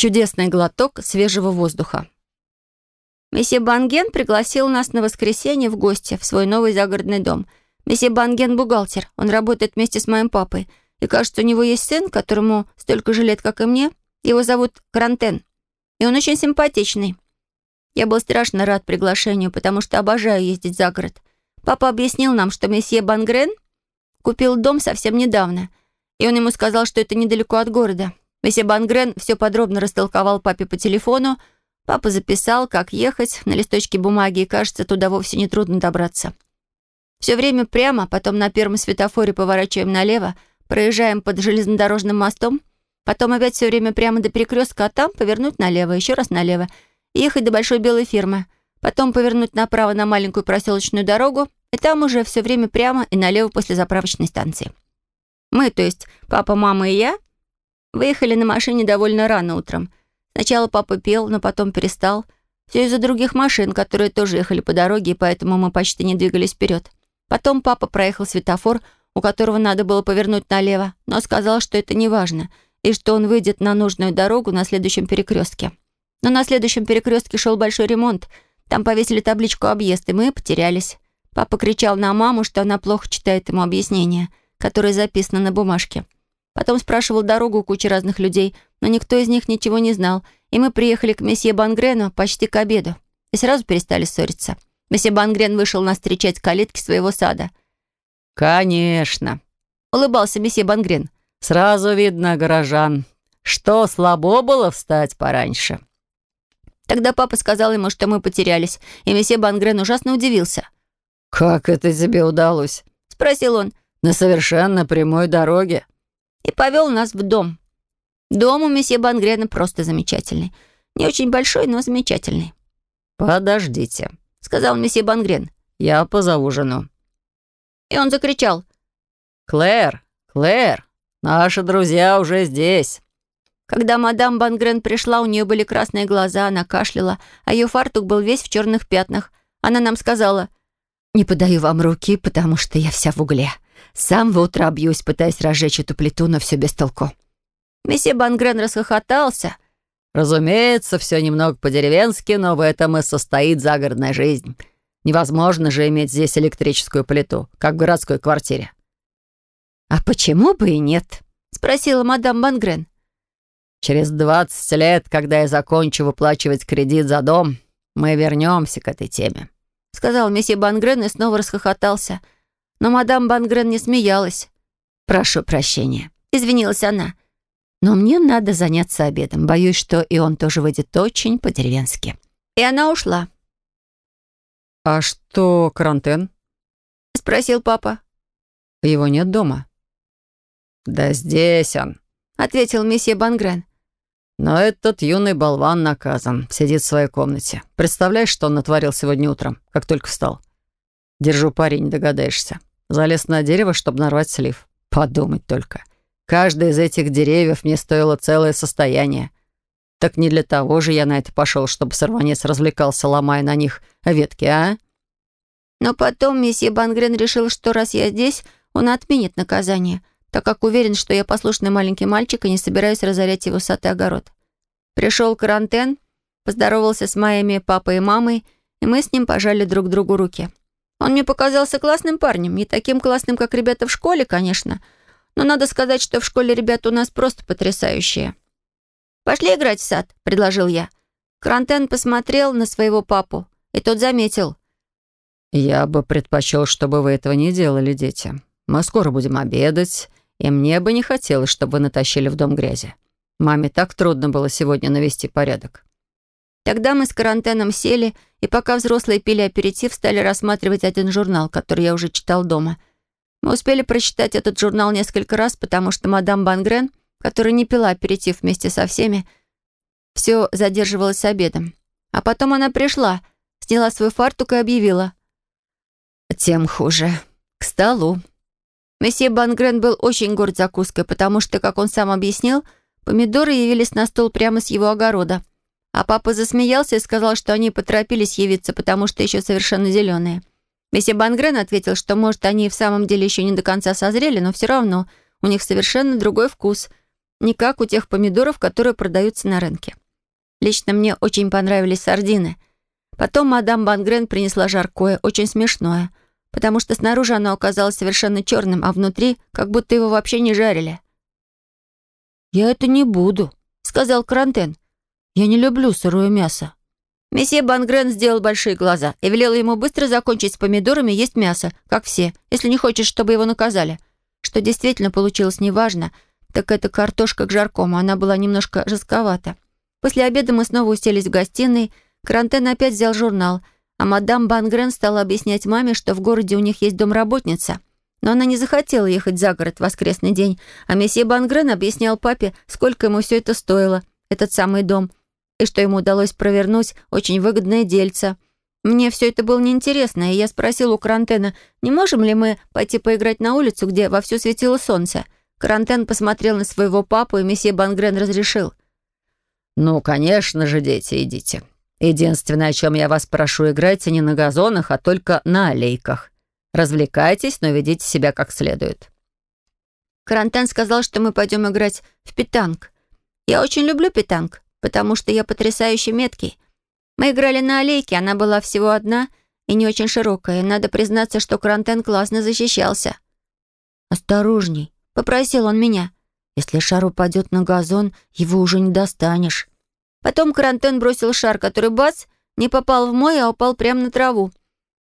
Чудесный глоток свежего воздуха. Месье Банген пригласил нас на воскресенье в гости в свой новый загородный дом. Месье Банген — бухгалтер. Он работает вместе с моим папой. И кажется, у него есть сын, которому столько же лет, как и мне. Его зовут Карантен. И он очень симпатичный. Я был страшно рад приглашению, потому что обожаю ездить за город. Папа объяснил нам, что месье Бангрен купил дом совсем недавно, и он ему сказал, что это недалеко от города. Месье Бангрен все подробно растолковал папе по телефону, Папа записал, как ехать на листочке бумаги, и, кажется, туда вовсе не трудно добраться. Все время прямо, потом на первом светофоре поворачиваем налево, проезжаем под железнодорожным мостом, потом опять все время прямо до перекрестка, а там повернуть налево, еще раз налево, и ехать до большой белой фирмы, потом повернуть направо на маленькую проселочную дорогу, и там уже все время прямо и налево после заправочной станции. Мы, то есть папа, мама и я, выехали на машине довольно рано утром — Сначала папа пел, но потом перестал. Все из-за других машин, которые тоже ехали по дороге, и поэтому мы почти не двигались вперед. Потом папа проехал светофор, у которого надо было повернуть налево, но сказал, что это не важно, и что он выйдет на нужную дорогу на следующем перекрестке. Но на следующем перекрестке шел большой ремонт. Там повесили табличку «Объезд», и мы потерялись. Папа кричал на маму, что она плохо читает ему объяснение, которое записано на бумажке. Потом спрашивал дорогу у кучи разных людей, но никто из них ничего не знал, и мы приехали к месье Бангрену почти к обеду и сразу перестали ссориться. Месье Бангрен вышел нас встречать к калитке своего сада. «Конечно», — улыбался месье Бангрен. «Сразу видно горожан. Что, слабо было встать пораньше?» Тогда папа сказал ему, что мы потерялись, и месье Бангрен ужасно удивился. «Как это тебе удалось?» — спросил он. «На совершенно прямой дороге» и повел нас в дом. Дом у месье Бангрена просто замечательный. Не очень большой, но замечательный. «Подождите», — сказал месье Бангрен. «Я позову жену». И он закричал. «Клэр, Клэр, наши друзья уже здесь». Когда мадам Бангрен пришла, у нее были красные глаза, она кашляла, а ее фартук был весь в черных пятнах. Она нам сказала, «Не подаю вам руки, потому что я вся в угле. С самого утра бьюсь, пытаясь разжечь эту плиту, но все без толку». Месье Бангрен расхохотался. «Разумеется, все немного по-деревенски, но в этом и состоит загородная жизнь. Невозможно же иметь здесь электрическую плиту, как в городской квартире». «А почему бы и нет?» — спросила мадам Бангрен. «Через двадцать лет, когда я закончу выплачивать кредит за дом, мы вернемся к этой теме», — сказал месье Бангрен и снова расхохотался. Но мадам Бангрен не смеялась. «Прошу прощения», — извинилась она. «Но мне надо заняться обедом. Боюсь, что и он тоже выйдет очень по-деревенски». И она ушла. «А что карантин?» — спросил папа. «Его нет дома». «Да здесь он», — ответил месье Бангрен. «Но этот юный болван наказан, сидит в своей комнате. Представляешь, что он натворил сегодня утром, как только встал? Держу парень, не догадаешься. Залез на дерево, чтобы нарвать слив. Подумать только. Каждый из этих деревьев мне стоило целое состояние. Так не для того же я на это пошел, чтобы сорванец развлекался, ломая на них ветки, а? Но потом месье Бангрен решил, что раз я здесь, он отменит наказание, так как уверен, что я послушный маленький мальчик и не собираюсь разорять его сад и огород. Пришел карантен, поздоровался с моими папой и мамой, и мы с ним пожали друг другу руки. Он мне показался классным парнем, не таким классным, как ребята в школе, конечно, но надо сказать, что в школе ребята у нас просто потрясающие. «Пошли играть в сад», — предложил я. Крантен посмотрел на своего папу, и тот заметил. «Я бы предпочел, чтобы вы этого не делали, дети. Мы скоро будем обедать, и мне бы не хотелось, чтобы вы натащили в дом грязи. Маме так трудно было сегодня навести порядок». Тогда мы с карантеном сели, и пока взрослые пили аперитив, стали рассматривать один журнал, который я уже читал дома. Мы успели прочитать этот журнал несколько раз, потому что мадам Бангрен, которая не пила аперитив вместе со всеми, все задерживалась с обедом. А потом она пришла, сняла свой фартук и объявила. «Тем хуже. К столу». Месье Бангрен был очень горд закуской, потому что, как он сам объяснил, помидоры явились на стол прямо с его огорода. А папа засмеялся и сказал, что они поторопились явиться, потому что еще совершенно зеленые. Месье Бангрен ответил, что, может, они в самом деле еще не до конца созрели, но все равно у них совершенно другой вкус. не как у тех помидоров, которые продаются на рынке. Лично мне очень понравились сардины. Потом мадам Бангрен принесла жаркое, очень смешное, потому что снаружи оно оказалось совершенно черным, а внутри как будто его вообще не жарили. «Я это не буду», — сказал Карантен. «Я не люблю сырое мясо». Месье Бангрен сделал большие глаза и велел ему быстро закончить с помидорами и есть мясо, как все, если не хочешь, чтобы его наказали. Что действительно получилось неважно, так это картошка к жаркому, она была немножко жестковата. После обеда мы снова уселись в гостиной, Карантен опять взял журнал, а мадам Бангрен стала объяснять маме, что в городе у них есть домработница. Но она не захотела ехать за город в воскресный день, а месье Бангрен объяснял папе, сколько ему все это стоило, этот самый дом – и что ему удалось провернуть очень выгодное дельце. Мне все это было неинтересно, и я спросил у Карантена, не можем ли мы пойти поиграть на улицу, где вовсю светило солнце. Карантен посмотрел на своего папу, и месье Бангрен разрешил. «Ну, конечно же, дети, идите. Единственное, о чем я вас прошу, играйте не на газонах, а только на аллейках. Развлекайтесь, но ведите себя как следует». Карантен сказал, что мы пойдем играть в питанг. Я очень люблю питанг потому что я потрясающе меткий. Мы играли на аллейке, она была всего одна и не очень широкая, надо признаться, что Крантен классно защищался. «Осторожней», — попросил он меня. «Если шар упадет на газон, его уже не достанешь». Потом Крантен бросил шар, который, бац, не попал в мой, а упал прямо на траву.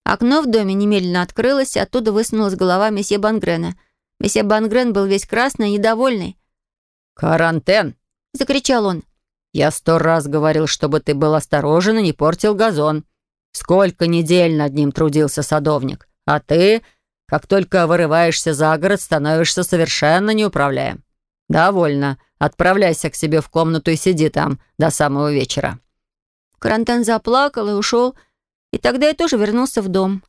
Окно в доме немедленно открылось, и оттуда высунулась голова месье Бангрена. Месье Бангрен был весь красный и недовольный. «Карантен!» — закричал он. Я сто раз говорил, чтобы ты был осторожен и не портил газон. Сколько недель над ним трудился садовник. А ты, как только вырываешься за город, становишься совершенно неуправляем. Довольно. Отправляйся к себе в комнату и сиди там до самого вечера». Карантен заплакал и ушел, и тогда я тоже вернулся в дом.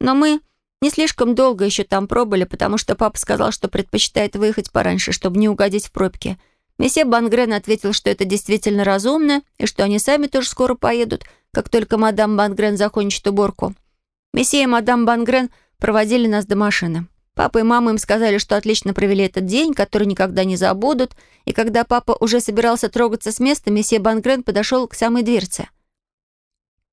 Но мы не слишком долго еще там пробыли, потому что папа сказал, что предпочитает выехать пораньше, чтобы не угодить в пробки. Месье Бангрен ответил, что это действительно разумно, и что они сами тоже скоро поедут, как только мадам Бангрен закончит уборку. Месье и мадам Бангрен проводили нас до машины. Папа и мама им сказали, что отлично провели этот день, который никогда не забудут, и когда папа уже собирался трогаться с места, месье Бангрен подошел к самой дверце.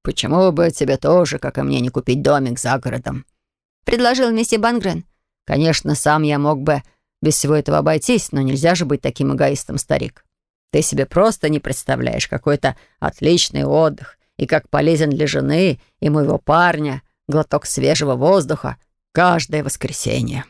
«Почему бы тебе тоже, как и мне, не купить домик за городом?» — предложил месье Бангрен. «Конечно, сам я мог бы без всего этого обойтись, но нельзя же быть таким эгоистом, старик. Ты себе просто не представляешь, какой это отличный отдых и как полезен для жены и моего парня глоток свежего воздуха каждое воскресенье».